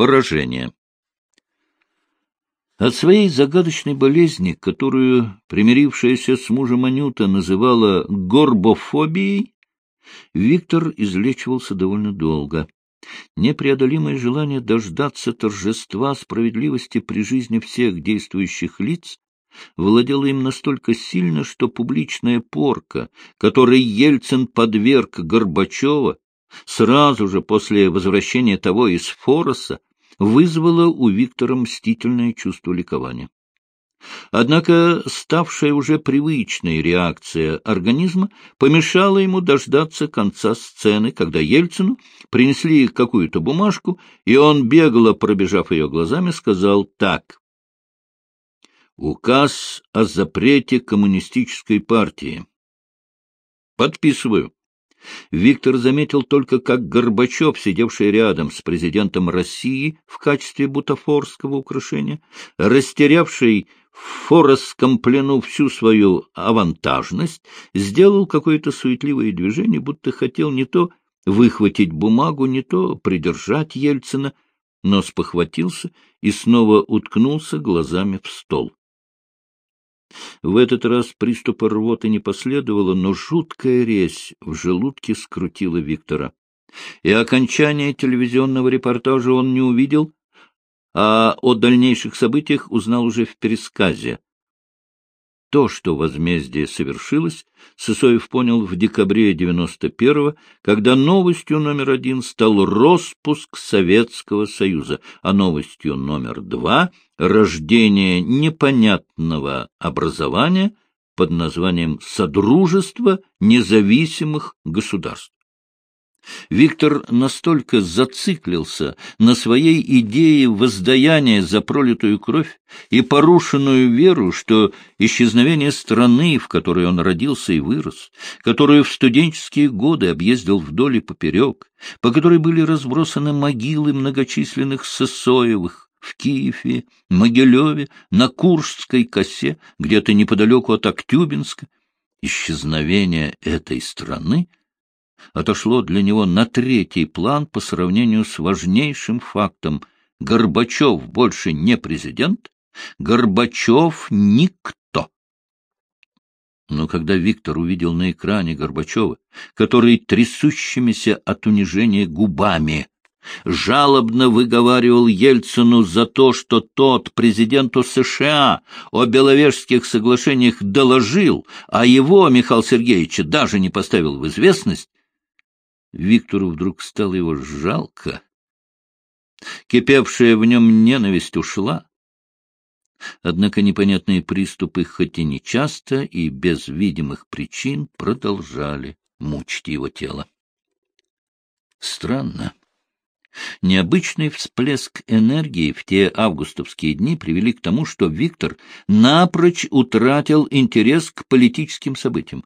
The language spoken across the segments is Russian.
поражение. От своей загадочной болезни, которую примирившаяся с мужем Анюта называла горбофобией, Виктор излечивался довольно долго. Непреодолимое желание дождаться торжества справедливости при жизни всех действующих лиц владело им настолько сильно, что публичная порка, которой Ельцин подверг Горбачева, сразу же после возвращения того из Фороса, вызвало у Виктора мстительное чувство ликования. Однако ставшая уже привычной реакция организма помешала ему дождаться конца сцены, когда Ельцину принесли какую-то бумажку, и он, бегло пробежав ее глазами, сказал так. «Указ о запрете коммунистической партии. Подписываю». Виктор заметил только, как Горбачев, сидевший рядом с президентом России в качестве бутафорского украшения, растерявший в форосском плену всю свою авантажность, сделал какое-то суетливое движение, будто хотел не то выхватить бумагу, не то придержать Ельцина, но спохватился и снова уткнулся глазами в стол. В этот раз приступа рвоты не последовало, но жуткая резь в желудке скрутила Виктора. И окончание телевизионного репортажа он не увидел, а о дальнейших событиях узнал уже в пересказе. То, что возмездие совершилось, Сысоев понял в декабре 91-го, когда новостью номер один стал распуск Советского Союза, а новостью номер два — рождение непонятного образования под названием «Содружество независимых государств». Виктор настолько зациклился на своей идее воздаяния за пролитую кровь и порушенную веру, что исчезновение страны, в которой он родился и вырос, которую в студенческие годы объездил вдоль и поперек, по которой были разбросаны могилы многочисленных Сысоевых, в Киеве, Могилеве, на Куршской косе, где-то неподалеку от Актюбинска, исчезновение этой страны — отошло для него на третий план по сравнению с важнейшим фактом. Горбачев больше не президент, Горбачев никто. Но когда Виктор увидел на экране Горбачева, который трясущимися от унижения губами жалобно выговаривал Ельцину за то, что тот президенту США о Беловежских соглашениях доложил, а его, Михаил Сергеевича, даже не поставил в известность, Виктору вдруг стало его жалко. Кипевшая в нем ненависть ушла. Однако непонятные приступы, хоть и нечасто и без видимых причин, продолжали мучить его тело. Странно. Необычный всплеск энергии в те августовские дни привели к тому, что Виктор напрочь утратил интерес к политическим событиям.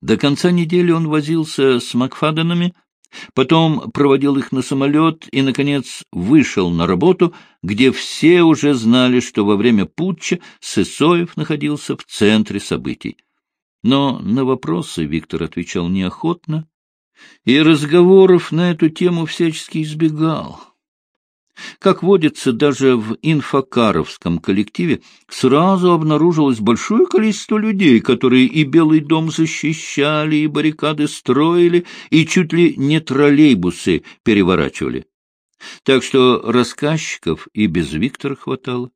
До конца недели он возился с Макфаденами, потом проводил их на самолет и, наконец, вышел на работу, где все уже знали, что во время путча Сысоев находился в центре событий. Но на вопросы Виктор отвечал неохотно, и разговоров на эту тему всячески избегал. Как водится, даже в инфокаровском коллективе сразу обнаружилось большое количество людей, которые и Белый дом защищали, и баррикады строили, и чуть ли не троллейбусы переворачивали. Так что рассказчиков и без Виктора хватало,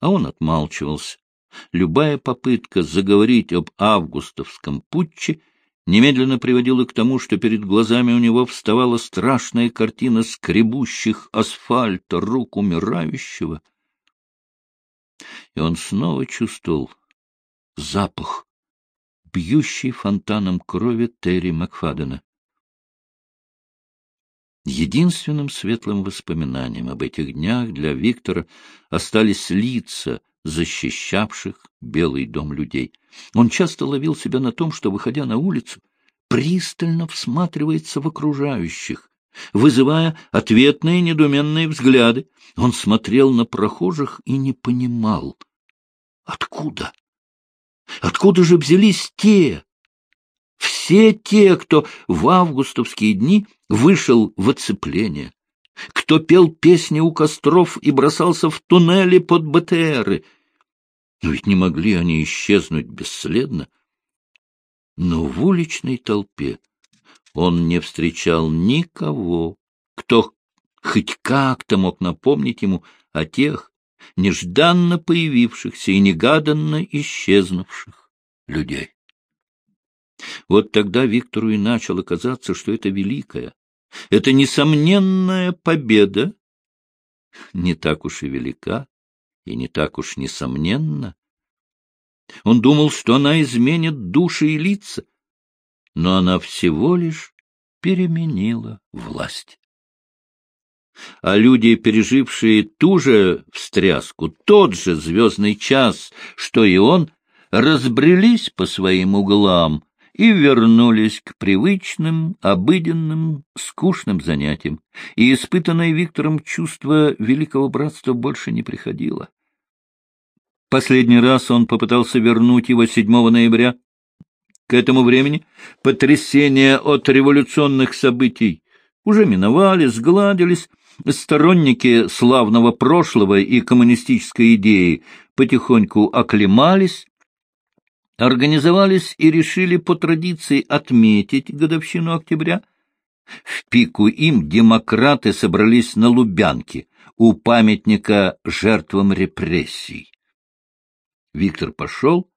а он отмалчивался. Любая попытка заговорить об августовском путче — немедленно приводило к тому, что перед глазами у него вставала страшная картина скребущих асфальта рук умирающего. И он снова чувствовал запах, бьющий фонтаном крови Терри Макфадена. Единственным светлым воспоминанием об этих днях для Виктора остались лица, защищавших Белый дом людей. Он часто ловил себя на том, что, выходя на улицу, пристально всматривается в окружающих, вызывая ответные недуменные взгляды. Он смотрел на прохожих и не понимал, откуда? Откуда же взялись те? Все те, кто в августовские дни вышел в оцепление, кто пел песни у костров и бросался в туннели под БТРы. Но ведь не могли они исчезнуть бесследно. Но в уличной толпе он не встречал никого, кто хоть как-то мог напомнить ему о тех нежданно появившихся и негаданно исчезнувших людей. Вот тогда Виктору и начало казаться, что это великая, это несомненная победа не так уж и велика и не так уж несомненна. Он думал, что она изменит души и лица, но она всего лишь переменила власть. А люди, пережившие ту же встряску, тот же звездный час, что и он, разбрелись по своим углам и вернулись к привычным, обыденным, скучным занятиям, и испытанное Виктором чувство великого братства больше не приходило. Последний раз он попытался вернуть его 7 ноября. К этому времени потрясения от революционных событий уже миновали, сгладились, сторонники славного прошлого и коммунистической идеи потихоньку оклемались, организовались и решили по традиции отметить годовщину октября. В пику им демократы собрались на Лубянке у памятника жертвам репрессий. Виктор пошел,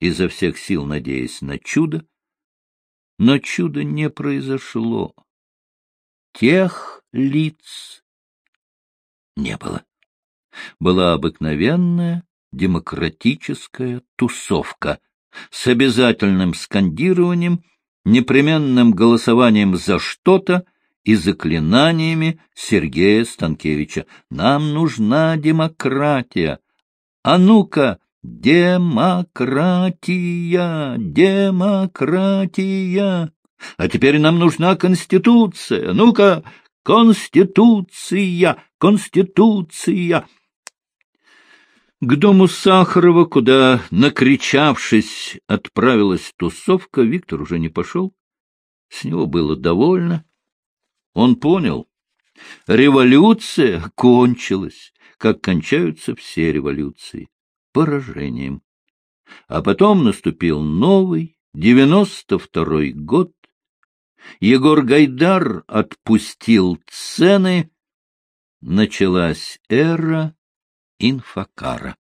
изо всех сил надеясь на чудо, но чудо не произошло. Тех лиц не было. Была обыкновенная демократическая тусовка с обязательным скандированием, непременным голосованием за что-то и заклинаниями Сергея Станкевича. «Нам нужна демократия! А ну-ка, демократия! Демократия! А теперь нам нужна Конституция! Ну-ка, Конституция! Конституция!» К дому Сахарова, куда, накричавшись, отправилась тусовка, Виктор уже не пошел. С него было довольно. Он понял. Революция кончилась, как кончаются все революции, поражением. А потом наступил новый, девяносто второй год. Егор Гайдар отпустил цены. Началась эра инфокара.